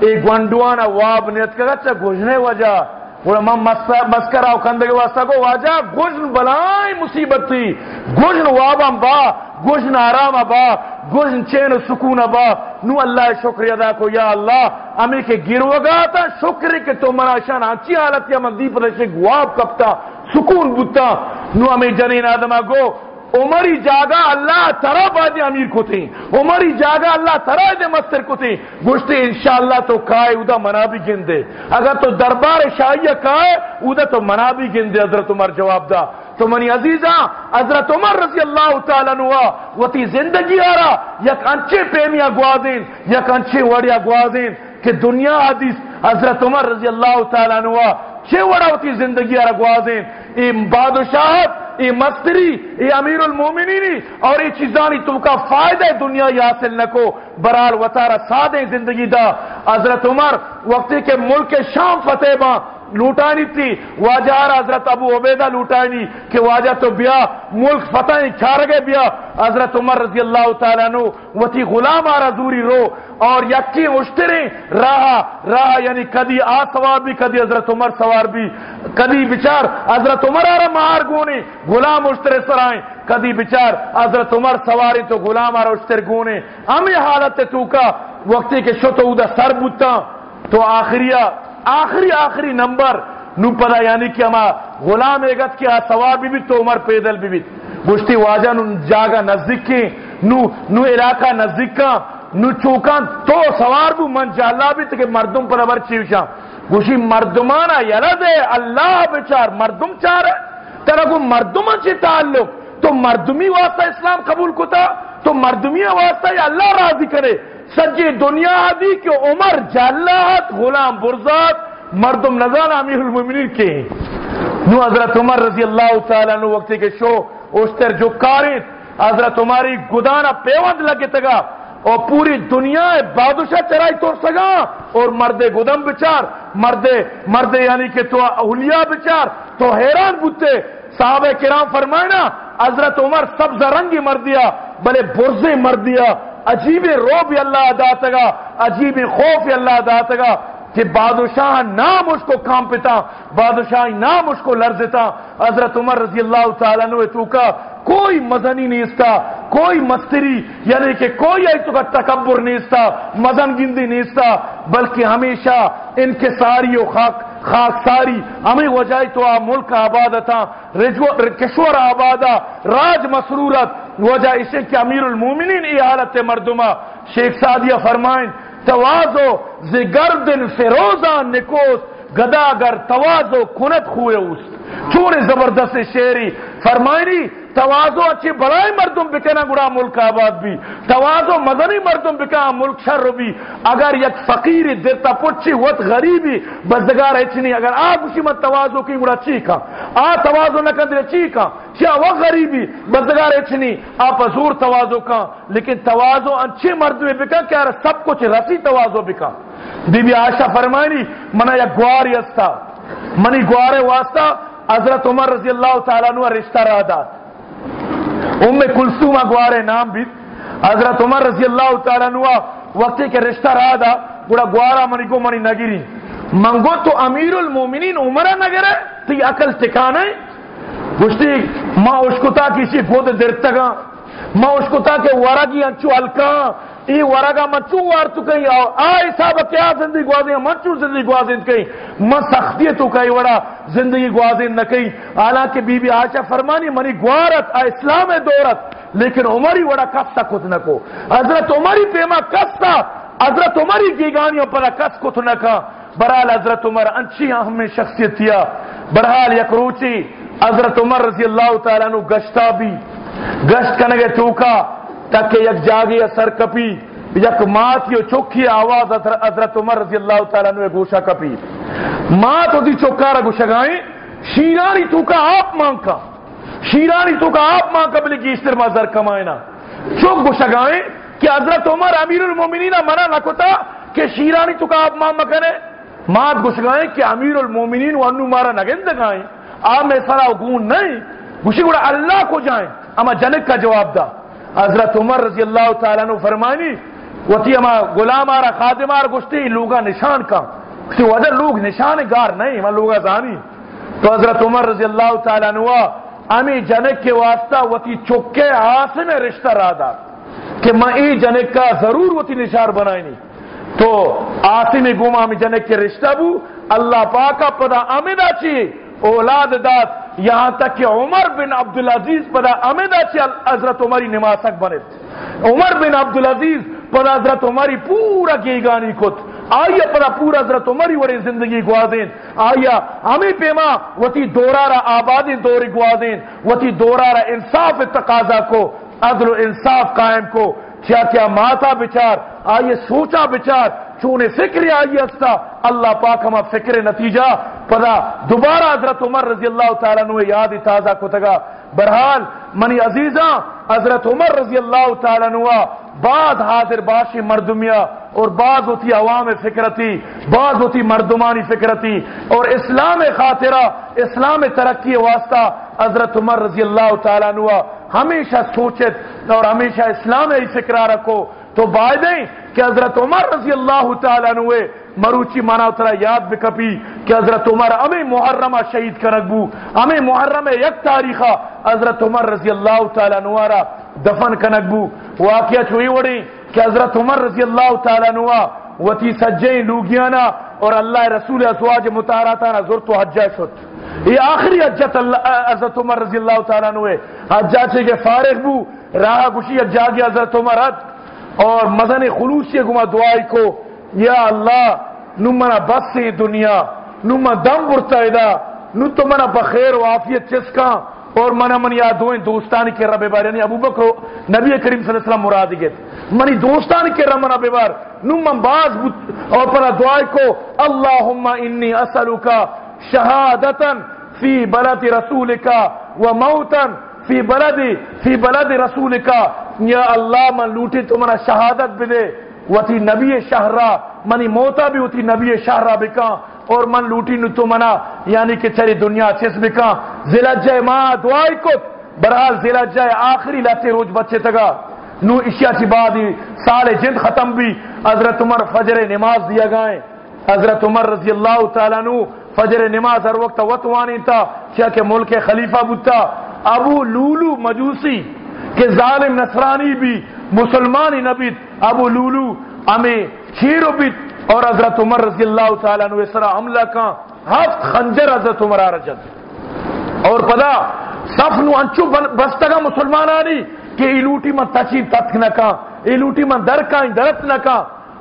ای گونڈوانا واب نیت کا چا گوشنے وجہ۔ وہ مسکر مسکرا کندے واسطہ کو، واجہ گوشن بلائیں مصیبت تھی۔ گوشن وابم با گوشن آرام با گوشن چین و سکون با نو اللہ شکر ادا کو، یا اللہ امی کے گروگا تا شکر کہ تو منا شان اچھی حالت یا مندی پر رشے گواب کپتا، سکون بوتا۔ نو امی جنین آدم گو عمری جاگا اللہ ترا بادی امیر کو تھی عمری جاگا اللہ ترا دے مستر کو تھی گوشتے انشاءاللہ تو کائے ادا منا بھی گن اگر تو دربار شاہیہ کائے ادا تو منا بھی گن حضرت عمر جواب دا۔ تو منی عزیزہ، حضرت عمر رضی اللہ تعالیٰ نوا وہ زندگی آ رہا یک انچے پیمیا گوازین یک انچے وڑیا گوازین کہ دنیا حدیث حضرت عمر رضی اللہ تعالیٰ نوا چھے وڑاوتی زندگی آ رہا گوازین ای بادشاہت، ای مستری، ای امیر المومنینی، اور ای چیزانی تم کا فائدہ دنیا ہی حاصل نکو۔ برال وطارہ سادے زندگی دا۔ حضرت عمر، وقتی کے ملک شام فتح باں لوٹانی تھی۔ واجہ حضرت ابو عبیدہ لوٹانی کہ واجہ تو بیا، ملک فتح چھار گئے بیا۔ حضرت عمر رضی اللہ تعالیٰ نو وتی غلام آرہ دوری رو۔ اور یکی اشتریں راہ راہ یعنی کدی آ سوار بھی، کدی حضرت عمر سوار بھی۔ کدی بچار، حضرت عمر آرہ مہار گونے غلام اشترے سرائیں۔ کدی بچار، حضرت عمر سواری تو غلام آرہ اشتر گونے ہمیں حالت تو کا، وقتی کے شتو دا سر بوتا تو آخری آخری آخری نمبر نو پدا یعنی کہ ہما غلام ایگت کیا سوار بھی تو عمر پیدل بھی بھی گشتی واجہ نو جاگا نزدیک کی نو, نو علاقہ نزدیک کا نو چوکان تو سوار بھی من جالا بھی تکے مردم پر ابر چیوشا گوشی مردمانا یلد ہے اللہ بچار مردم چار ہے ترہ کو مردمان چی تعلق؟ تو مردمی واسطہ اسلام قبول کتا تو مردمی واسطہ اللہ راضی کرے۔ سجی دنیا دی کہ عمر جالات غلام برزات مردم نظان امیر المومنین کے۔ نو حضرت عمر رضی اللہ تعالیٰ نو وقتی کے شو اوشتر جو کاریت حضرت عمری گدانا پیوند لگے تگا اور پوری دنیا بادشاہ چرائی توڑ سگا، اور مرد گدم بچار، مرد مرد یعنی کہ تو اولیاء بچار، تو حیران بوتے۔ صحابہ کرام فرمائنا، حضرت عمر سبز رنگی مر دیا بلے برزے مر دیا عجیب روب اللہ ادا تگا عجیب خوف اللہ ادا تگا کہ بادشاہ نام اس کو کام پتا، بادشاہ نام اس کو لرزتا حضرت عمر رضی اللہ تعالیٰ نے تو کا کوئی مزنی نہیں استا کوئی مستری یعنی کہ کوئی ایتو کا تکبر نہیں استا مزن گندی نہیں استا بلکہ ہمیشہ ان کے ساری و خاک خاک ساری، ہمیں وجہ تو آ ملک آباد تھا کشور آبادا راج مسرورت وجہ اسے کہ امیر المومنین ای حالت مردمہ، شیخ سعدیہ فرمائیں، توازو، زگردن، فیروزان، نکوس گدا گر توازو کنت خوئے اوست۔ چور زبردست شیری فرمائنی توازو اچھی بڑائی مردم بکنا گڑا ملک آباد بھی. توازو مدنی مردم بکنا ملک شر بھی. اگر یک فقیر دیتا پچھی وط غریبی بزدگار اچنی اگر آپ اسی مت توازو کی گڑا چیکا. آ توازو نکن دے چیکا. چیا وہ غریبی بزدگار اچنی آپ حضور توازو کا. لیکن توازو اچھی مردم بکا کیا سب کچھ رسی توازو بکا. بی بی آشا فرمائنی، منہ یک گواری استا. منی گوارے واسطہ حضرت عمر رضی اللہ تعالیٰ نو رشتہ را ام کلثوم گوارے نام بھی حضرت عمر رضی اللہ تعالیٰ نوا وقتی کے رشتہ رہا دا گوڑا گوارا منی کو منی نگیری منگو تو امیر المومنین عمرہ نگرے یہ عقل ٹکانے گوشتی ماں اشکتا کسی خود درتگا ماں اشکتا کے ورگی انچو الکان ای ورگا مچو وار تو کہیں آئی صاحب کیا زندگی گوازیں مچو زندگی گوازیں کہیں من سختی تو کہیں وڑا زندگی گوازیں نہ کہیں حالانکہ بی بی آشا فرمانی منی گوارت آ اسلام دورت لیکن عمری وڑا کستا کت نکو حضرت عمری پیما کستا حضرت عمری گیگانیوں پر کس کت نکا برحال حضرت عمر انچی اہم شخصیت تیا برحال یک روچی حضرت عمر رضی اللہ تعالیٰ نو گشتا بھی گشت کنگے توکا تک یک جاگی سر کپی، یک مات کی چوکی آواز حضرت عمر رضی اللہ تعالیٰ نے گوشا کپی۔ مات ہوتی چوکارا گوشا گائیں شیرانی تو کا آپ مانگ کا شیرانی تو کا آپ مانگ کا بلی گیشتر مازر کمائنا۔ چوک گوشا گائیں کہ حضرت عمر امیر المومنین منع نہ کتا کہ شیرانی تو کا آپ مانگ مکنے مات گوشا گائیں کہ امیر المومنین وانو مارا نگند گائیں آپ میں سرا گون نہیں گوشی گوڑا اللہ کو جائیں، اما جنک کا جواب دا۔ حضرت عمر رضی اللہ تعالیٰ نے فرمانی وتی اما غلام آرا خادم آرا گشتی لوگا نشان کا۔ کسی وجہ لوگ نشان گار نہیں ما لوگا زانی۔ تو حضرت عمر رضی اللہ تعالیٰ نے امی جنک کے واسطہ وتی چکے آسم رشتہ رادا کہ میں ای جنک کا ضرور وتی نشار بنائی تو آسم گوما امی جنک کے رشتہ بو، اللہ پاکا پدا امیدہ چی۔ اولاد داد، یہاں تک کہ عمر بن عبدالعزیز پدا امیدہ چی حضرت عمری نماسک بنت عمر بن عبدالعزیز پدا حضرت عمری پورا گیگانی کت آیا پدا پورا حضرت عمری وری زندگی گوازین۔ آیا ہمیں پیما وتی دورارا آبادی دوری گوازین۔ وتی دورارا انصاف تقاضا کو، عدل و انصاف قائم کو۔ کیا کیا ماتا بچار، آئیے سوچا بچار چونے فکر آئیے استا اللہ پاک ہما فکر نتیجہ۔ پدا دوبارہ حضرت عمر رضی اللہ تعالیٰ نوے یاد تازہ کو تگا۔ برحال، منی عزیزاں حضرت عمر رضی اللہ تعالیٰ نوا بعد حاضر باشی مردمیا اور بعض ہوتی عوام فکرتی، بعض ہوتی مردمانی فکرتی اور اسلام خاطرہ، اسلام ترقی واسطہ حضرت عمر رضی اللہ تعالیٰ نوا ہمیشہ سوچت اور ہمیشہ اسلام ہی فکرہ رکھو۔ تو بائدیں کہ حضرت عمر رضی اللہ تعالیٰ نوے مروچی مانا اترا یاد بکپی کہ حضرت عمر امی محرمہ شہید کرنگبو امی محرمہ یک تاریخہ حضرت عمر رضی اللہ تعالیٰ نوارا دفن کنگبو واقعہ چوئی وڑی کہ حضرت عمر رضی اللہ تعالیٰ نوا وتی سجیں لوگیانا اور اللہ رسول ازواج متاراتانا زرت و حجہ شد یہ آخری حجت حضرت عمر رضی اللہ تعالیٰ نوے حجہ چھے کہ فارغ بو، راہ گوشی حجہ گیا حضرت عمر حد اور مزن خلوصی گما دعائی کو، یا اللہ نو منا بس سے دنیا نو من دم برتا ادا نو تو منا بخیر و عافیت چسکا اور منا من یا دوئیں دوستانی کے رب بار یعنی ابو بکر، نبی کریم صلی اللہ علیہ وسلم مراد گئے منی دوستانی کے رب منا بار نو من باز اور پنا دعائی کو، اللہم انی اسلوکا شہادتا فی بلد رسولکا و موتا فی بلد فی بلد رسولکا. یا اللہ، من لوٹی تو منا شہادت بدے، وتی نبی شہرہ، منی موتا بھی ہوتی نبی شہرہ بکا اور من لوٹی نو تو منا یعنی کہ چری دنیا چس بکا ضلع جائے ماں دعائی کت، برحال ضلع جائے آخری لاتے روز بچے تگا۔ نو اشیاء چی بعد سال جند ختم بھی حضرت عمر فجر نماز دیا گئے حضرت عمر رضی اللہ تعالیٰ نو فجر نماز ہر وقت وطوانی تھا کیا کہ ملک خلیفہ بتا ابو لولو مجوسی، کہ ظالم نصرانی بھی، مسلمانی نبی، ابو لولو ہمیں چیرو بھی اور حضرت عمر رضی اللہ تعالیٰ نے سرا عملہ کا ہفت خنجر حضرت عمر رجت اور پدا، صف نو انچو بستگا مسلمان آنی کہ ایلوٹی من تچی تتک نکا ایلوٹی من در کا درت نکا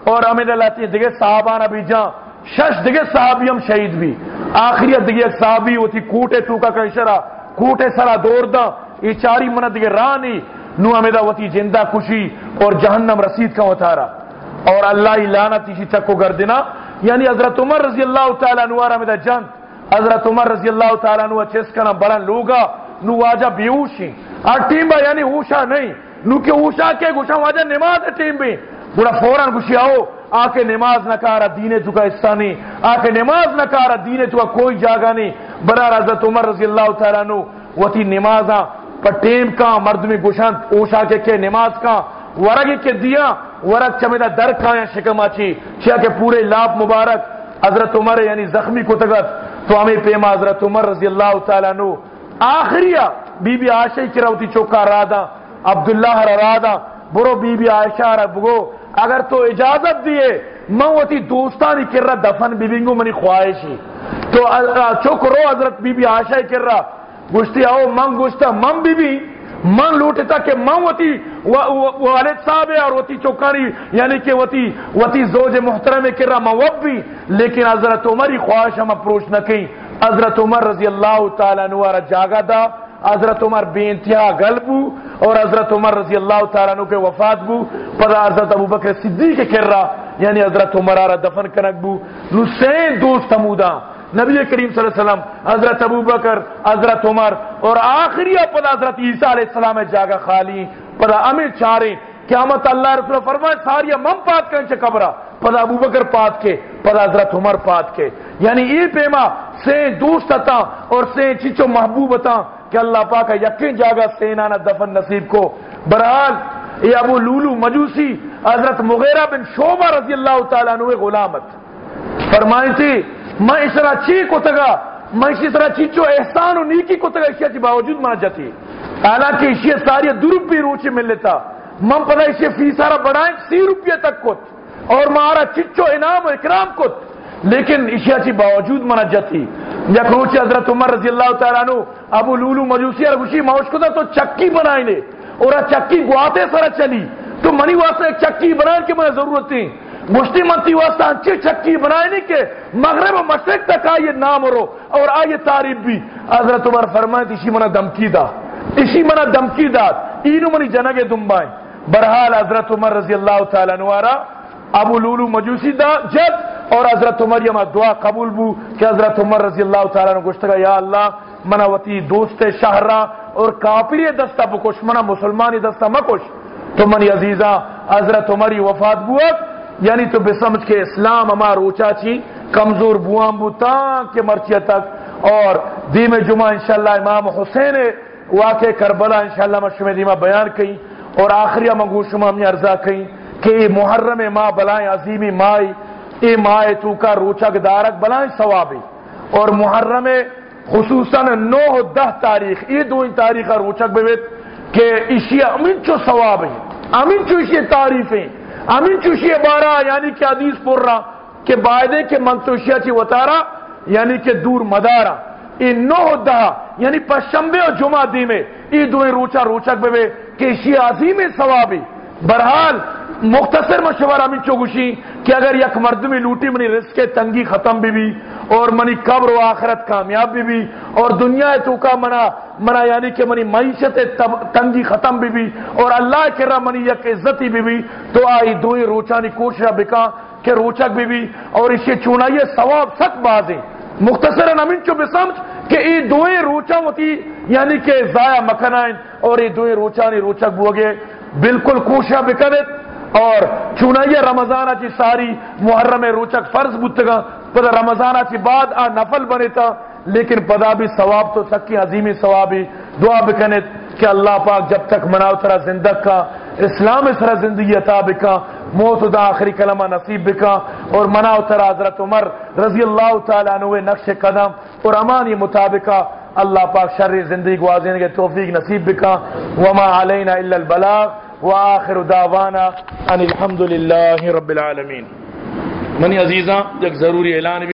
اور امید اللہ تی دیگے صحابان ابھی جان شش دیگے صحابی ہم شہید بھی۔ آخریت دیگے ایک صحابی ہوتی، کوٹے توکا کا اشارہ کوٹے سرا دور دا یہ چاری منت دیگے رانی، نو امیدہ وتی جندہ کشی اور جہنم رسید کا اتارا اور اللہ لعنت اسی تک کو گردنا۔ یعنی حضرت عمر رضی اللہ تعالیٰ عنہ امیدہ جند حضرت عمر رضی اللہ تعالیٰ عنہ چیس کنا بلن لوگا، نو واجہ بیوشی اور ٹیم با یعنی اوشا نہیں۔ نو کہ اوشا کے گوشا واجہ نماز ٹیم بھی بڑا فوراں گوشی آؤ۔ آکے نماز نہ کارا دینے تو کا حصہ نہیں۔ آکے نماز نہ کارا دینے تو کا کوئی جاگا نہیں۔ برا حضرت عمر رضی اللہ تعالیٰ عنہ وتی نمازاں پر ٹیم کا، مرد میں گوشن اوشا کے کے نماز کا، ورگ کے دیا، ورگ چمیدہ در کا یا شکم آچی چیا کہ پورے لاب مبارک، حضرت عمر یعنی زخمی کو تگت تو ہمیں پیما حضرت عمر رضی اللہ تعالیٰ نو آخریہ بی بی عائشہ کی روتی چوکا رادا عبداللہ رادا برو بی بی عائشہ ربگو اگر تو اجازت دیے میں وتی دوستانی کر رہا دفن بی بینگو منی خواہشی. تو چوک رو حضرت بی بی عائشہ کر رہا. گشتی آؤ، من گشتا من بی بی من لوٹتا کہ من وتی والد صاحب ہے اور وتی چوکاری یعنی کہ وتی وتی زوج محترم کر رہا، من وب بھی لیکن حضرت عمر ہی خواہش ہم اپروچ نہ کی حضرت عمر رضی اللہ تعالیٰ نوارا جاگا دا. حضرت عمر بے انتہا غلبو اور حضرت عمر رضی اللہ تعالیٰ کے وفات بو. پدا حضرت ابو بکر صدیق کر رہا. یعنی حضرت عمر آرہ دفن کنک بو. نسین دوست حمودہ نبی کریم صلی اللہ علیہ وسلم، حضرت ابو بکر، حضرت عمر، اور آخری پدا حضرت عیسیٰ علیہ السلام جاگا خالی پدا امیر چارے، قیامت اللہ رسول فرمائے، ساری مم پات کے انچے قبرہ؟ پدا ابو بکر پات کے پدا حضرت عمر پات کے۔ یعنی یہ پیما سے دوست تا اور سے چچو محبوب تا کہ اللہ پاک یقین جاگا سینانا دفن نصیب کو۔ برحال یہ ابو لولو مجوسی حضرت مغیرہ بن شعبہ رضی اللہ تعالیٰ عنہ غلامت۔ فرمائی تھی، میں اس طرح چی کو تگا میں اسی طرح چیچو احسان و نیکی کو تگا اشیاء کی باوجود مانا جاتی حالانکہ اشیاء ساری دو روپی روچے مل لیتا۔ من پتا اشیاء فی سارا بڑھائیں، سی روپیہ تک کت۔ اور مارا چچو انعام و اکرام کت۔ لیکن اشیاء کی باوجود مانا جاتی یک روچے حضرت عمر رضی اللہ تعالیٰ عنہ، ابو لولو مجوسی اور خوشی موش کو تو چکی بنائیں لے اور چکی گواتے سارا چلی۔ تو منی واسطے ایک چکی بنائیں کے مجھے ضرورت تھی۔ مشتی منتی واسطہ اچھی چکی بنائے نہیں کہ مغرب و مشرق تک آئیے نام رو اور آئیے تعریف بھی۔ حضرت عمر فرمائے اسی منہ دمکی دا۔ اسی منہ دمکی دا۔ اینو منی جنگ دنبائیں برحال حضرت عمر رضی اللہ تعالیٰ نوارا ابو لولو مجوسی دا جد اور حضرت عمر یما دعا قبول بو کہ حضرت عمر رضی اللہ تعالیٰ نے گشتگا یا اللہ منا وتی دوست شہرہ اور کافری دستہ بکش، منا مسلمانی دستہ مکش۔ تو منی عزیزہ، حضرت عمری وفات بوک یعنی تو بے سمجھ کے اسلام ہمارا روچا چی کمزور بوام بوتا کہ مرچیا تک۔ اور دیم جمعہ انشاءاللہ امام حسین واقع کربلا انشاءاللہ مشمع دیمہ بیان کئی اور آخری منگو شما ہم ارزا کئی کہ محرم ماں بلائیں عظیمی مائی، اے ماہ تو کا روچک دارک بلائیں ثوابی۔ اور محرم خصوصاً نو دہ تاریخ، یہ دو ان تاریخ روچک بیت کہ اشی امین چو ثواب ہیں، امین چو اشی تعریفیں امین چو اشی بارہ یعنی کہ حدیث پور رہا کہ بائدے کے منتوشیا چی وطارا یعنی کہ دور مدارا ای نو دہ یعنی پشمبے اور جمعہ دی میں ای دوئیں روچا روچک بے کہ اشی عظیم ثوابی برحال مختصر مشورہ امین چو گوشی کہ اگر یک مردمی لوٹی منی رزق تنگی ختم بھی بھی اور منی قبر و آخرت کامیاب بھی بھی اور دنیا تو کا منا منا یعنی کہ منی معیشت تنگی ختم بھی بھی اور اللہ کے رہا منی یک عزتی بھی بھی تو آئی دوئی روچانی کوشش بکا کہ روچک بھی بھی اور اسے چونا یہ ثواب سک بازیں مختصر امین چو بسمج کہ ای دوئیں روچا ہوتی یعنی کہ ضائع مکنائن اور ای دوئیں روچانی روچک بوگے۔ بالکل کوشش بکنت اور چونائیے رمضان چی ساری محرم روچک فرض بتگا پدا رمضان چی بعد آ نفل بنے تھا لیکن پدا بھی ثواب تو سکی عظیمی ثوابی۔ دعا بکنت کہ اللہ پاک جب تک مناو ترا زندگ کا، اسلام اس طرح زندگی عطا بکا، موت دا آخری کلمہ نصیب بکا، اور مناو ترا حضرت عمر رضی اللہ تعالیٰ عنہ نقش قدم اور امانی مطابقہ، اللہ پاک شر زندگی گوازین کے توفیق نصیب بکا۔ وما علینا الا البلاغ۔ وآخر دعوانا ان الحمدللہ رب العالمین۔ منی عزیزاں ایک ضروری اعلان بھی